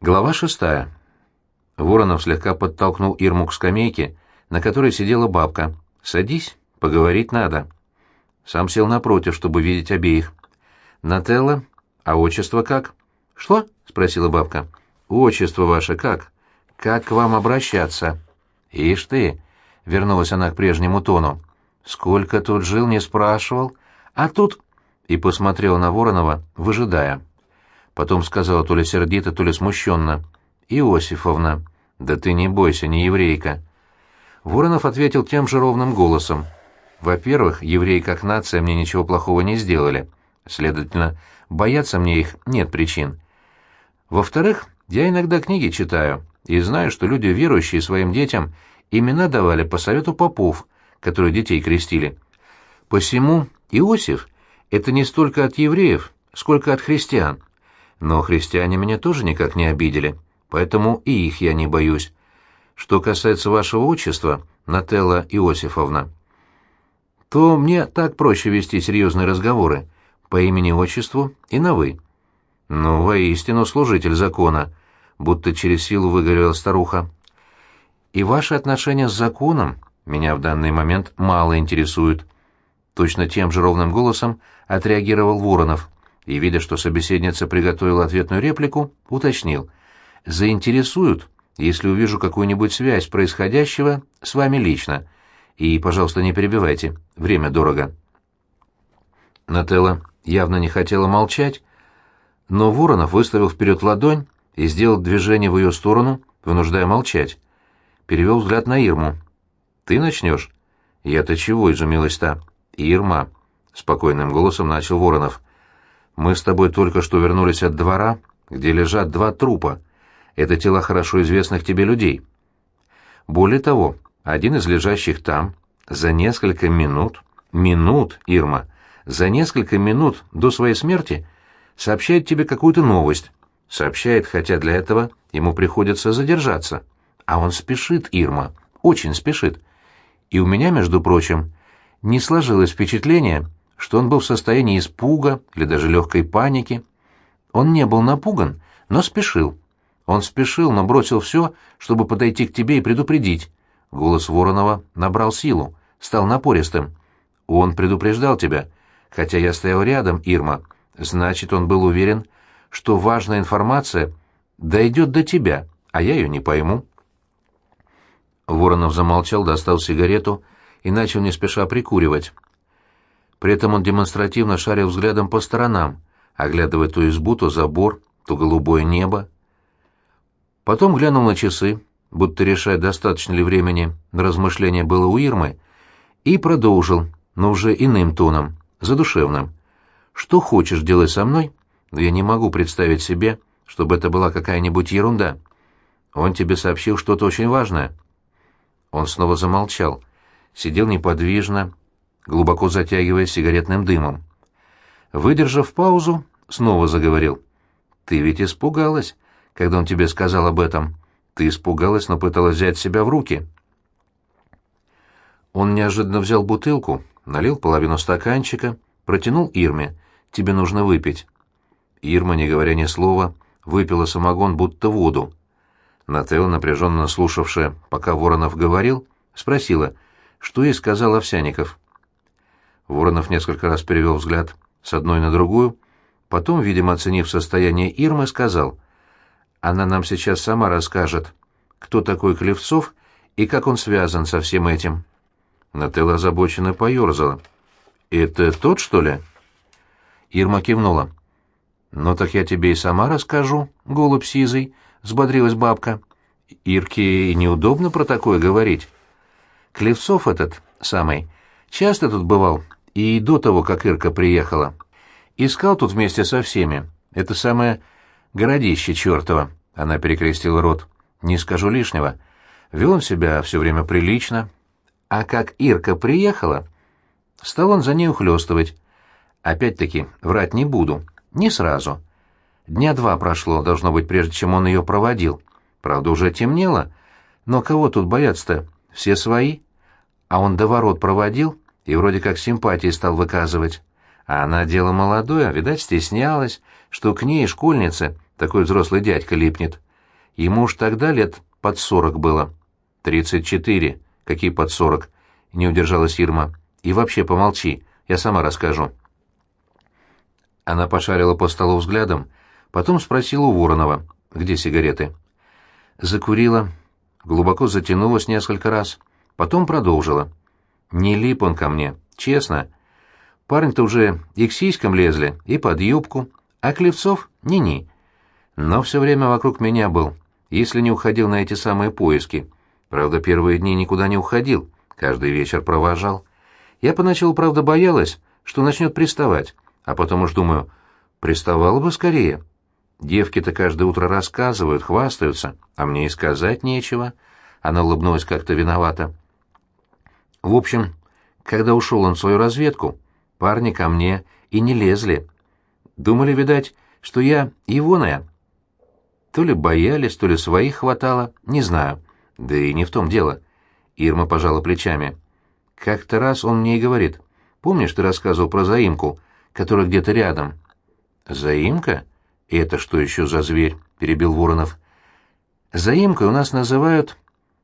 Глава шестая. Воронов слегка подтолкнул Ирму к скамейке, на которой сидела бабка. «Садись, поговорить надо». Сам сел напротив, чтобы видеть обеих. «Нателла? А отчество как?» «Что?» — спросила бабка. «Отчество ваше как? Как к вам обращаться?» «Ишь ты!» — вернулась она к прежнему тону. «Сколько тут жил, не спрашивал. А тут...» — и посмотрела на Воронова, выжидая. Потом сказала то ли сердито, то ли смущенно. «Иосифовна, да ты не бойся, не еврейка». Воронов ответил тем же ровным голосом. «Во-первых, евреи как нация мне ничего плохого не сделали. Следовательно, бояться мне их нет причин. Во-вторых, я иногда книги читаю и знаю, что люди, верующие своим детям, имена давали по совету попов, которые детей крестили. Посему Иосиф — это не столько от евреев, сколько от христиан. Но христиане меня тоже никак не обидели, поэтому и их я не боюсь. Что касается вашего отчества, Нателла Иосифовна, то мне так проще вести серьезные разговоры, по имени-отчеству и на «вы». «Ну, воистину, служитель закона», — будто через силу выговорила старуха. «И ваши отношения с законом меня в данный момент мало интересуют». Точно тем же ровным голосом отреагировал Воронов и, видя, что собеседница приготовила ответную реплику, уточнил. «Заинтересуют, если увижу какую-нибудь связь происходящего с вами лично. И, пожалуйста, не перебивайте, время дорого». Нателла явно не хотела молчать, но Воронов выставил вперед ладонь и сделал движение в ее сторону, вынуждая молчать. Перевел взгляд на Ирму. «Ты начнешь?» «Я-то чего?» — изумилась та. «Ирма», — спокойным голосом начал Воронов. Мы с тобой только что вернулись от двора, где лежат два трупа. Это тела хорошо известных тебе людей. Более того, один из лежащих там за несколько минут, минут, Ирма, за несколько минут до своей смерти сообщает тебе какую-то новость. Сообщает, хотя для этого ему приходится задержаться. А он спешит, Ирма, очень спешит. И у меня, между прочим, не сложилось впечатление, что он был в состоянии испуга или даже легкой паники. Он не был напуган, но спешил. Он спешил, но бросил все, чтобы подойти к тебе и предупредить. Голос Воронова набрал силу, стал напористым. Он предупреждал тебя, хотя я стоял рядом, Ирма. Значит, он был уверен, что важная информация дойдет до тебя, а я ее не пойму. Воронов замолчал, достал сигарету и начал не спеша прикуривать. При этом он демонстративно шарил взглядом по сторонам, оглядывая то избу, то забор, то голубое небо. Потом глянул на часы, будто решая, достаточно ли времени на размышления было у Ирмы, и продолжил, но уже иным тоном, задушевным. «Что хочешь делать со мной, но я не могу представить себе, чтобы это была какая-нибудь ерунда. Он тебе сообщил что-то очень важное». Он снова замолчал, сидел неподвижно, глубоко затягиваясь сигаретным дымом. Выдержав паузу, снова заговорил. «Ты ведь испугалась, когда он тебе сказал об этом. Ты испугалась, но пыталась взять себя в руки». Он неожиданно взял бутылку, налил половину стаканчика, протянул Ирме. «Тебе нужно выпить». Ирма, не говоря ни слова, выпила самогон, будто воду. Нателла, напряженно слушавшая, пока Воронов говорил, спросила, что ей сказал Овсяников. Воронов несколько раз перевел взгляд с одной на другую, потом, видимо, оценив состояние Ирмы, сказал, «Она нам сейчас сама расскажет, кто такой Клевцов и как он связан со всем этим». Нателла озабоченно поерзала. «Это тот, что ли?» Ирма кивнула. «Ну так я тебе и сама расскажу, голубь сизый», — взбодрилась бабка. «Ирке неудобно про такое говорить. Клевцов этот самый часто тут бывал и до того, как Ирка приехала. Искал тут вместе со всеми. Это самое городище чертово. Она перекрестила рот. Не скажу лишнего. Вел он себя все время прилично. А как Ирка приехала, стал он за ней ухлёстывать. Опять-таки, врать не буду. Не сразу. Дня два прошло, должно быть, прежде чем он ее проводил. Правда, уже темнело. Но кого тут бояться-то? Все свои. А он до ворот проводил и вроде как симпатии стал выказывать. А она дело молодое, видать, стеснялась, что к ней, школьнице, такой взрослый дядька липнет. Ему уж тогда лет под сорок было. Тридцать четыре. Какие под сорок? Не удержалась Ирма. И вообще помолчи, я сама расскажу. Она пошарила по столу взглядом, потом спросила у Воронова, где сигареты. Закурила, глубоко затянулась несколько раз, потом продолжила. Не лип он ко мне, честно. Парень-то уже и к сиськам лезли, и под юбку, а Клевцов — ни-ни. Но все время вокруг меня был, если не уходил на эти самые поиски. Правда, первые дни никуда не уходил, каждый вечер провожал. Я поначалу, правда, боялась, что начнет приставать, а потом уж думаю, приставала бы скорее. Девки-то каждое утро рассказывают, хвастаются, а мне и сказать нечего. Она улыбнулась как-то виновата. В общем, когда ушел он в свою разведку, парни ко мне и не лезли. Думали, видать, что я егоная. То ли боялись, то ли своих хватало, не знаю. Да и не в том дело. Ирма пожала плечами. Как-то раз он мне и говорит. Помнишь, ты рассказывал про заимку, которая где-то рядом? Заимка? И это что еще за зверь? Перебил Воронов. Заимкой у нас называют...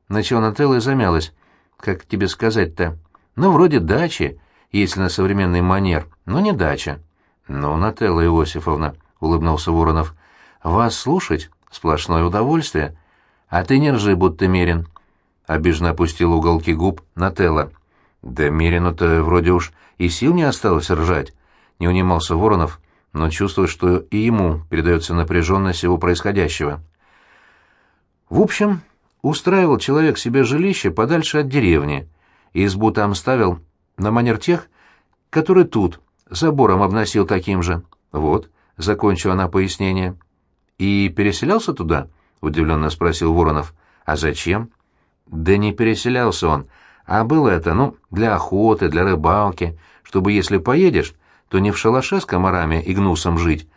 Начала Нателла и замялась. Как тебе сказать-то? Ну, вроде дачи, если на современный манер, но не дача. Ну, Нателла Иосифовна, — улыбнулся Воронов, — вас слушать — сплошное удовольствие. А ты не ржи, будто мерин. Обиженно опустил уголки губ Нателла. Да Мерину-то вроде уж и сил не осталось ржать. Не унимался Воронов, но чувствует, что и ему передается напряженность всего происходящего. В общем, устраивал человек себе жилище подальше от деревни, избу там ставил на манер тех, которые тут, забором обносил таким же. Вот, — закончила она пояснение. «И переселялся туда?» — удивленно спросил Воронов. «А зачем?» «Да не переселялся он, а было это, ну, для охоты, для рыбалки, чтобы, если поедешь, то не в шалаше с комарами и гнусом жить,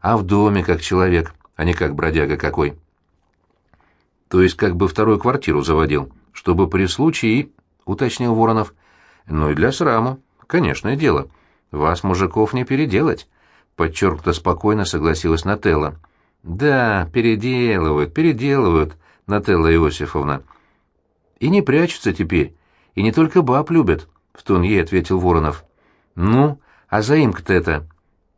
а в доме как человек, а не как бродяга какой». «То есть как бы вторую квартиру заводил, чтобы при случае...» — уточнил Воронов. «Ну и для сраму, конечное дело. Вас, мужиков, не переделать» подчеркнуто спокойно согласилась Нателла. «Да, переделывают, переделывают, Нателла Иосифовна. И не прячутся теперь, и не только баб любят», — в тон ей ответил Воронов. «Ну, а заимка-то это...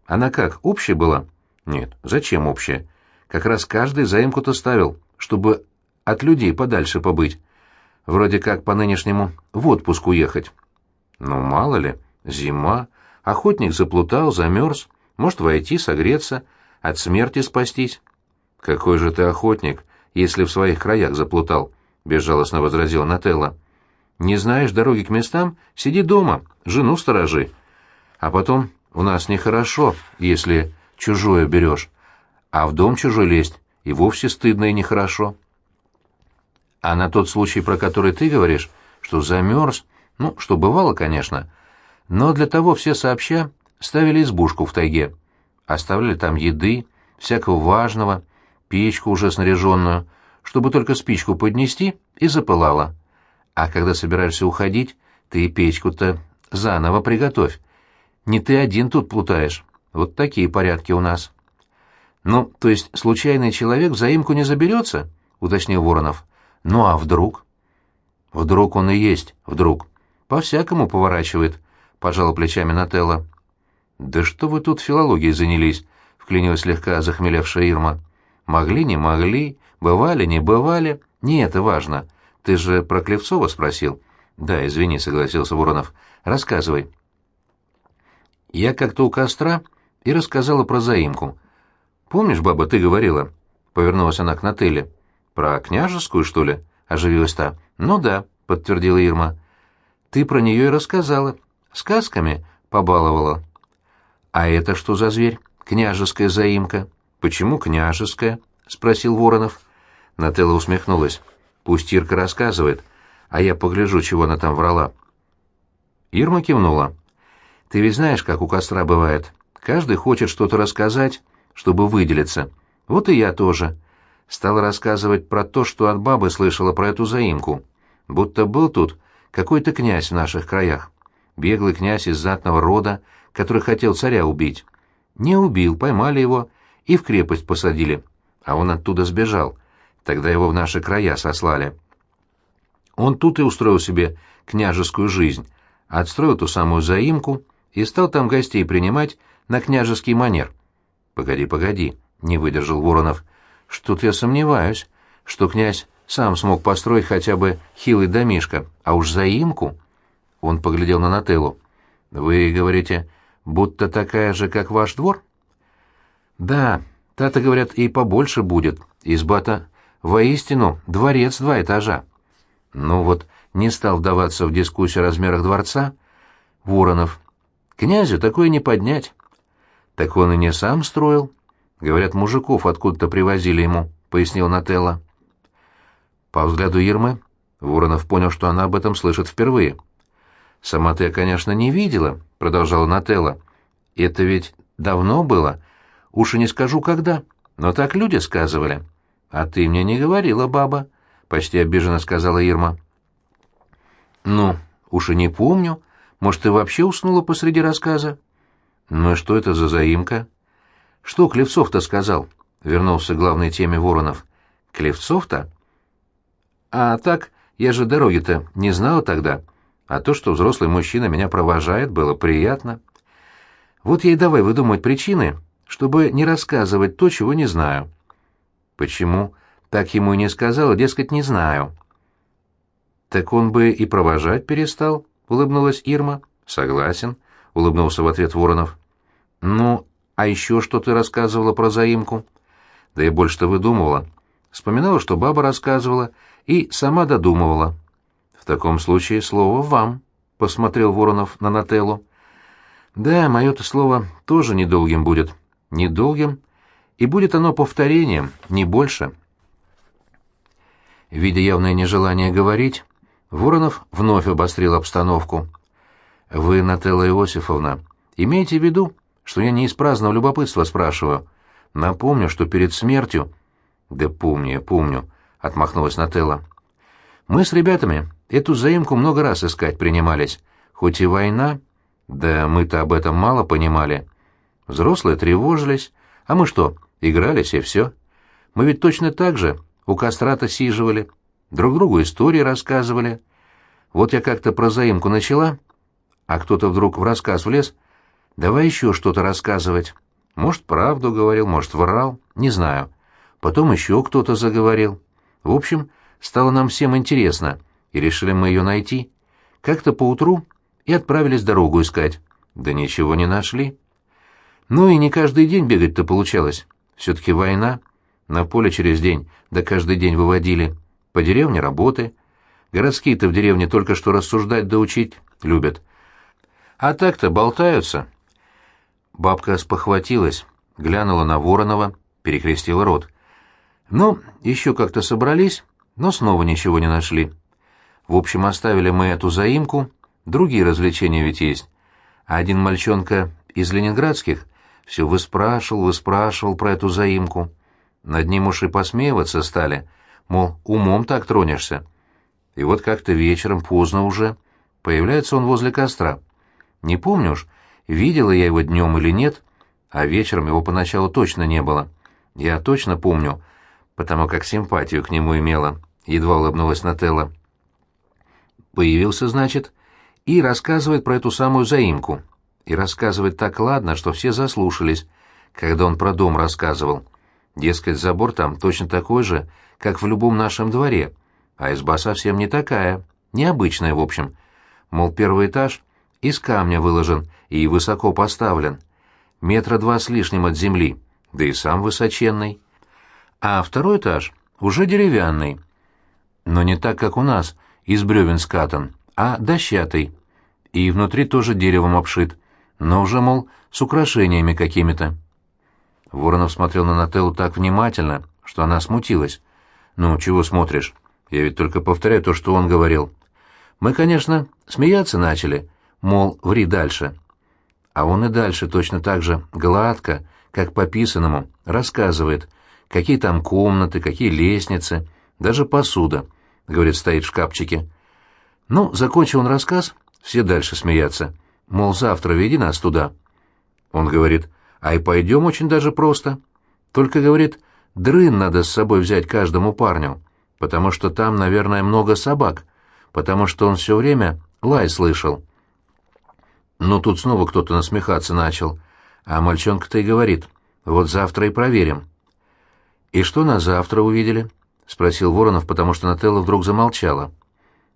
Она как, общая была?» «Нет, зачем общая? Как раз каждый заимку-то ставил, чтобы от людей подальше побыть. Вроде как по нынешнему в отпуск уехать». «Ну, мало ли, зима, охотник заплутал, замерз». Может, войти, согреться, от смерти спастись. Какой же ты охотник, если в своих краях заплутал, безжалостно возразила Нателла. Не знаешь дороги к местам? Сиди дома, жену сторожи. А потом у нас нехорошо, если чужое берешь. А в дом чужой лезть и вовсе стыдно и нехорошо. А на тот случай, про который ты говоришь, что замерз, ну, что бывало, конечно, но для того все сообща ставили избушку в тайге. Оставляли там еды, всякого важного, печку уже снаряженную, чтобы только спичку поднести и запылала. А когда собираешься уходить, ты печку-то заново приготовь. Не ты один тут плутаешь. Вот такие порядки у нас. Ну, то есть случайный человек в заимку не заберется? — уточнил Воронов. Ну а вдруг? Вдруг он и есть, вдруг. По-всякому поворачивает, — пожала плечами Нателла. «Да что вы тут филологией занялись?» — вклинилась слегка захмелевшая Ирма. «Могли, не могли, бывали, не бывали. Не это важно. Ты же про Клевцова спросил?» «Да, извини», — согласился Воронов. «Рассказывай». Я как-то у костра и рассказала про заимку. «Помнишь, баба, ты говорила?» — повернулась она к Нателле. «Про княжескую, что ли?» — оживилась та. «Ну да», — подтвердила Ирма. «Ты про нее и рассказала. Сказками побаловала». «А это что за зверь? Княжеская заимка». «Почему княжеская?» — спросил Воронов. Нателла усмехнулась. «Пусть Ирка рассказывает, а я погляжу, чего она там врала». Ирма кивнула. «Ты ведь знаешь, как у костра бывает. Каждый хочет что-то рассказать, чтобы выделиться. Вот и я тоже». Стала рассказывать про то, что от бабы слышала про эту заимку. Будто был тут какой-то князь в наших краях. Беглый князь из знатного рода, который хотел царя убить. Не убил, поймали его и в крепость посадили. А он оттуда сбежал. тогда его в наши края сослали. Он тут и устроил себе княжескую жизнь, отстроил ту самую заимку и стал там гостей принимать на княжеский манер. «Погоди, погоди», — не выдержал Воронов. «Что-то я сомневаюсь, что князь сам смог построить хотя бы хилый домишко, а уж заимку...» Он поглядел на Нателлу. «Вы говорите, будто такая же, как ваш двор?» «Да, та-то, говорят, и побольше будет. Изба-то воистину дворец два этажа». Ну вот, не стал вдаваться в дискуссию о размерах дворца, Воронов. Князю такое не поднять. Так он и не сам строил. Говорят, мужиков откуда-то привозили ему, пояснил Нателла. По взгляду Ермы, Воронов понял, что она об этом слышит впервые. «Сама ты, конечно, не видела», — продолжала Нателла. «Это ведь давно было. Уж и не скажу, когда. Но так люди сказывали. А ты мне не говорила, баба», — почти обиженно сказала Ирма. «Ну, уж и не помню. Может, ты вообще уснула посреди рассказа?» «Ну и что это за заимка?» «Что Клевцов-то сказал?» — вернулся к главной теме Воронов. «Клевцов-то?» «А так, я же дороги-то не знала тогда. А то, что взрослый мужчина меня провожает, было приятно. Вот я и давай выдумывать причины, чтобы не рассказывать то, чего не знаю». «Почему?» Так ему и не сказала, дескать, не знаю. «Так он бы и провожать перестал», — улыбнулась Ирма. «Согласен», — улыбнулся в ответ Воронов. «Ну, а еще что ты рассказывала про заимку?» «Да я больше-то выдумывала. Вспоминала, что баба рассказывала, и сама додумывала». «В таком случае слово вам», — посмотрел Воронов на Нателлу. «Да, мое-то слово тоже недолгим будет. Недолгим, и будет оно повторением, не больше». Видя явное нежелание говорить, Воронов вновь обострил обстановку. «Вы, Нателла Иосифовна, имейте в виду, что я не из праздного любопытства спрашиваю. Напомню, что перед смертью...» «Да помню, я помню», — отмахнулась Нателла. «Мы с ребятами эту заимку много раз искать принимались. Хоть и война, да мы-то об этом мало понимали. Взрослые тревожились, а мы что, игрались и все. Мы ведь точно так же у костра-то сиживали, друг другу истории рассказывали. Вот я как-то про заимку начала, а кто-то вдруг в рассказ влез. Давай еще что-то рассказывать. Может, правду говорил, может, врал, не знаю. Потом еще кто-то заговорил. В общем, стало нам всем интересно, и решили мы ее найти. Как-то поутру и отправились дорогу искать. Да ничего не нашли. Ну и не каждый день бегать-то получалось. Все-таки война. На поле через день, да каждый день выводили. По деревне работы. Городские-то в деревне только что рассуждать да учить любят. А так-то болтаются. Бабка спохватилась, глянула на Воронова, перекрестила рот. Ну, еще как-то собрались, но снова ничего не нашли. В общем, оставили мы эту заимку, другие развлечения ведь есть. А один мальчонка из ленинградских все выспрашивал, выспрашивал про эту заимку. Над ним уж и посмеиваться стали, мол, умом так тронешься. И вот как-то вечером, поздно уже, появляется он возле костра. Не помню уж, видела я его днем или нет, а вечером его поначалу точно не было. Я точно помню, потому как симпатию к нему имела, едва улыбнулась Нателла. Появился, значит, и рассказывает про эту самую заимку. И рассказывает так ладно, что все заслушались, когда он про дом рассказывал. Дескать, забор там точно такой же, как в любом нашем дворе, а изба совсем не такая, необычная, в общем. Мол, первый этаж из камня выложен и высоко поставлен, метра два с лишним от земли, да и сам высоченный. А второй этаж уже деревянный, но не так, как у нас, из бревен скатан, а дощатый, и внутри тоже деревом обшит, но уже, мол, с украшениями какими-то. Воронов смотрел на Нателлу так внимательно, что она смутилась. «Ну, чего смотришь? Я ведь только повторяю то, что он говорил. Мы, конечно, смеяться начали, мол, ври дальше. А он и дальше точно так же гладко, как по писанному, рассказывает, какие там комнаты, какие лестницы, даже посуда, говорит, стоит в шкафчике. Ну, закончил он рассказ, все дальше смеяться. Мол, завтра веди нас туда. Он говорит, а и пойдем очень даже просто. Только, говорит, дрын надо с собой взять каждому парню, потому что там, наверное, много собак, потому что он все время лай слышал. Но тут снова кто-то насмехаться начал, а мальчонка-то и говорит, вот завтра и проверим. «И что на завтра увидели?» — спросил Воронов, потому что Нателла вдруг замолчала.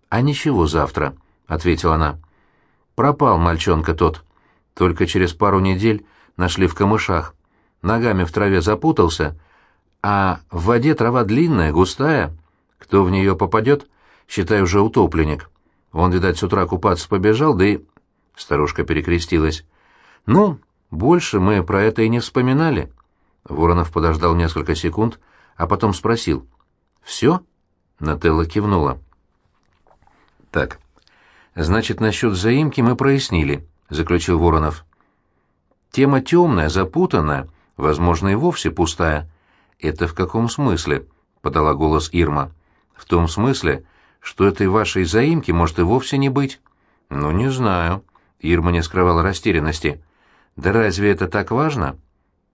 «А ничего завтра», — ответила она. «Пропал мальчонка тот. Только через пару недель нашли в камышах. Ногами в траве запутался, а в воде трава длинная, густая. Кто в нее попадет, считай уже утопленник. Он, видать, с утра купаться побежал, да и...» Старушка перекрестилась. «Ну, больше мы про это и не вспоминали». Воронов подождал несколько секунд, а потом спросил. «Все?» Нателла кивнула. «Так, значит, насчет заимки мы прояснили», — заключил Воронов. «Тема темная, запутанная, возможно, и вовсе пустая». «Это в каком смысле?» — подала голос Ирма. «В том смысле, что этой вашей заимки может и вовсе не быть». «Ну, не знаю», — Ирма не скрывала растерянности. «Да разве это так важно?»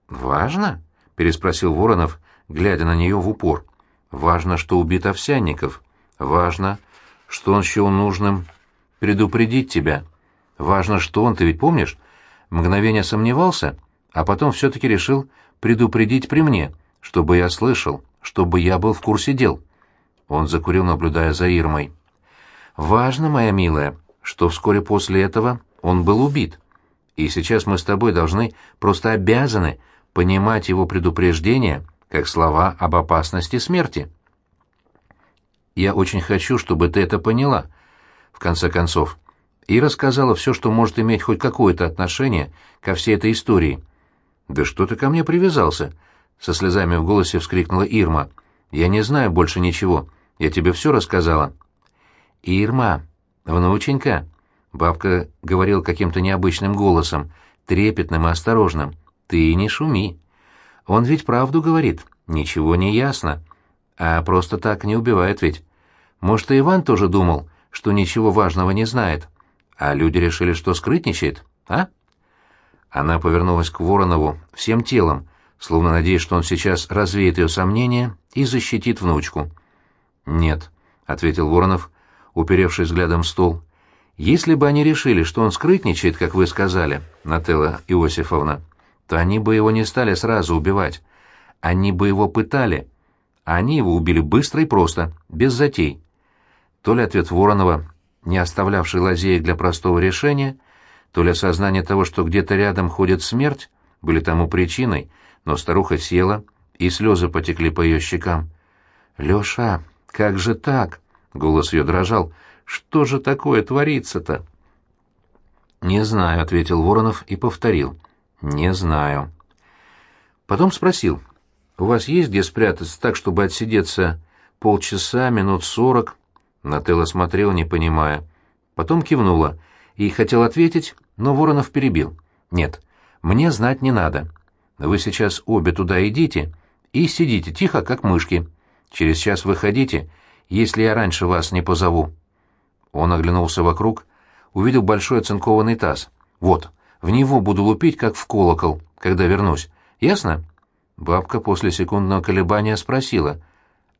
«Важно?» — переспросил Воронов, глядя на нее в упор. «Важно, что убит Овсянников. Важно, что он счел нужным предупредить тебя. Важно, что он, ты ведь помнишь, мгновение сомневался, а потом все-таки решил предупредить при мне, чтобы я слышал, чтобы я был в курсе дел». Он закурил, наблюдая за Ирмой. «Важно, моя милая, что вскоре после этого он был убит. И сейчас мы с тобой должны, просто обязаны понимать его предупреждения как слова об опасности смерти. Я очень хочу, чтобы ты это поняла, в конце концов, и рассказала все, что может иметь хоть какое-то отношение ко всей этой истории. «Да что ты ко мне привязался?» — со слезами в голосе вскрикнула Ирма. «Я не знаю больше ничего. Я тебе все рассказала». «Ирма, внученька», — бабка говорил каким-то необычным голосом, трепетным и осторожным, ты не шуми. Он ведь правду говорит, ничего не ясно. А просто так не убивает ведь. Может, и Иван тоже думал, что ничего важного не знает. А люди решили, что скрытничает, а? Она повернулась к Воронову всем телом, словно надеясь, что он сейчас развеет ее сомнения и защитит внучку. «Нет», — ответил Воронов, уперевшись взглядом в стол. «Если бы они решили, что он скрытничает, как вы сказали, Нателла Иосифовна, то они бы его не стали сразу убивать. Они бы его пытали. А они его убили быстро и просто, без затей. То ли ответ Воронова, не оставлявший лазеек для простого решения, то ли осознание того, что где-то рядом ходит смерть, были тому причиной, но старуха села, и слезы потекли по ее щекам. «Леша, как же так?» — голос ее дрожал. «Что же такое творится-то?» «Не знаю», — ответил Воронов и повторил. «Не знаю». Потом спросил, «У вас есть где спрятаться так, чтобы отсидеться полчаса, минут сорок?» Нателла смотрела, не понимая. Потом кивнула и хотел ответить, но Воронов перебил. «Нет, мне знать не надо. Вы сейчас обе туда идите и сидите тихо, как мышки. Через час выходите, если я раньше вас не позову». Он оглянулся вокруг, увидел большой оцинкованный таз. «Вот, в него буду лупить, как в колокол, когда вернусь. Ясно?» Бабка после секундного колебания спросила.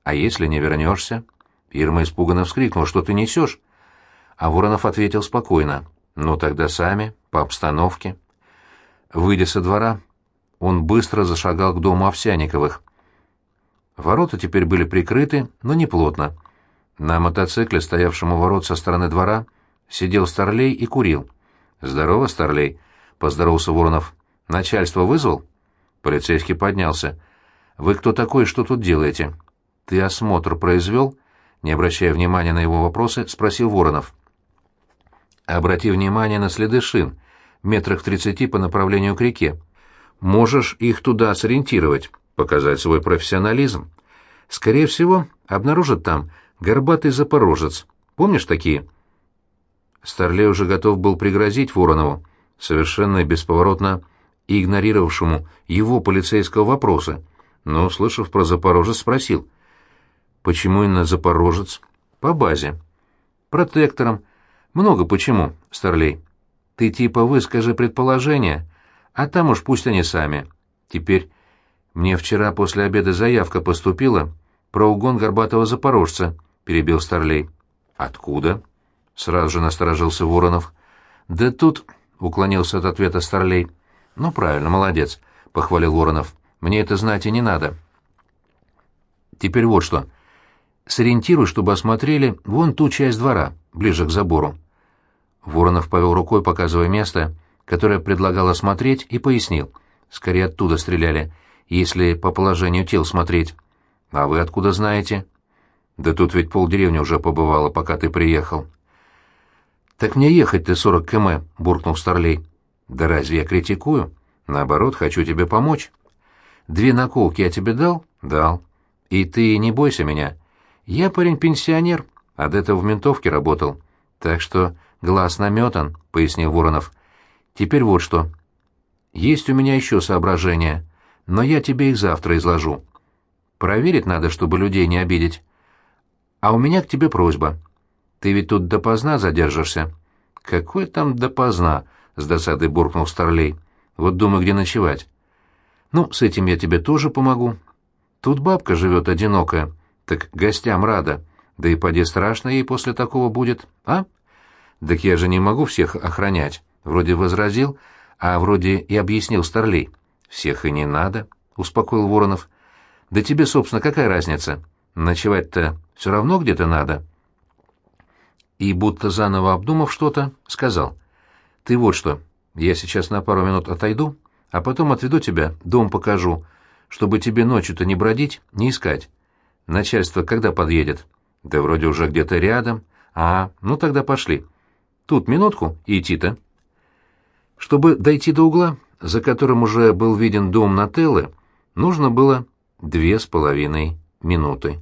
«А если не вернешься?» Ирма испуганно вскрикнула. «Что ты несешь?» А Воронов ответил спокойно. «Ну тогда сами, по обстановке». Выйдя со двора, он быстро зашагал к дому Овсяниковых. Ворота теперь были прикрыты, но не плотно. На мотоцикле, стоявшем у ворот со стороны двора, сидел Старлей и курил. «Здорово, Старлей», — поздоровался Воронов. «Начальство вызвал?» Полицейский поднялся. «Вы кто такой что тут делаете?» «Ты осмотр произвел?» Не обращая внимания на его вопросы, спросил Воронов. «Обрати внимание на следы шин, метрах в тридцати по направлению к реке. Можешь их туда сориентировать, показать свой профессионализм. Скорее всего, обнаружат там горбатый запорожец. Помнишь такие?» Старлей уже готов был пригрозить Воронову, совершенно бесповоротно игнорировавшему его полицейского вопроса, но, услышав про Запорожец, спросил. «Почему именно Запорожец?» «По базе». «Протектором». «Много почему, Старлей». «Ты типа выскажи предположение, а там уж пусть они сами. Теперь Мне вчера после обеда заявка поступила про угон горбатого запорожца, перебил Старлей. Откуда? Сразу же насторожился Воронов. Да тут, уклонился от ответа Старлей. Ну правильно, молодец, похвалил Воронов. Мне это знать и не надо. Теперь вот что. Сориентируй, чтобы осмотрели вон ту часть двора, ближе к забору. Воронов повел рукой, показывая место, которое предлагал осмотреть, и пояснил. Скорее оттуда стреляли, если по положению тел смотреть. А вы откуда знаете? Да тут ведь полдеревни уже побывало, пока ты приехал. Так мне ехать ты сорок км, буркнул Старлей. Да разве я критикую? Наоборот, хочу тебе помочь. Две наколки я тебе дал? Дал. И ты не бойся меня. Я парень-пенсионер, а до этого в ментовке работал. Так что глаз наметан, — пояснил Воронов. Теперь вот что. Есть у меня еще соображения, но я тебе их завтра изложу. Проверить надо, чтобы людей не обидеть. А у меня к тебе просьба. Ты ведь тут допоздна задержишься. Какой там допоздна? С досадой буркнул Старлей. Вот думаю, где ночевать. Ну, с этим я тебе тоже помогу. Тут бабка живет одинокая, так гостям рада. Да и поди страшно ей после такого будет, а? Так я же не могу всех охранять. Вроде возразил, а вроде и объяснил Старлей. Всех и не надо, успокоил Воронов. Да тебе, собственно, какая разница? Ночевать-то все равно где-то надо. И, будто заново обдумав что-то, сказал. Ты вот что, я сейчас на пару минут отойду, а потом отведу тебя, дом покажу, чтобы тебе ночью-то не бродить, не искать. Начальство когда подъедет? Да вроде уже где-то рядом. А, ну тогда пошли. Тут минутку и идти-то. Чтобы дойти до угла, за которым уже был виден дом Нателлы, нужно было две с половиной минуты.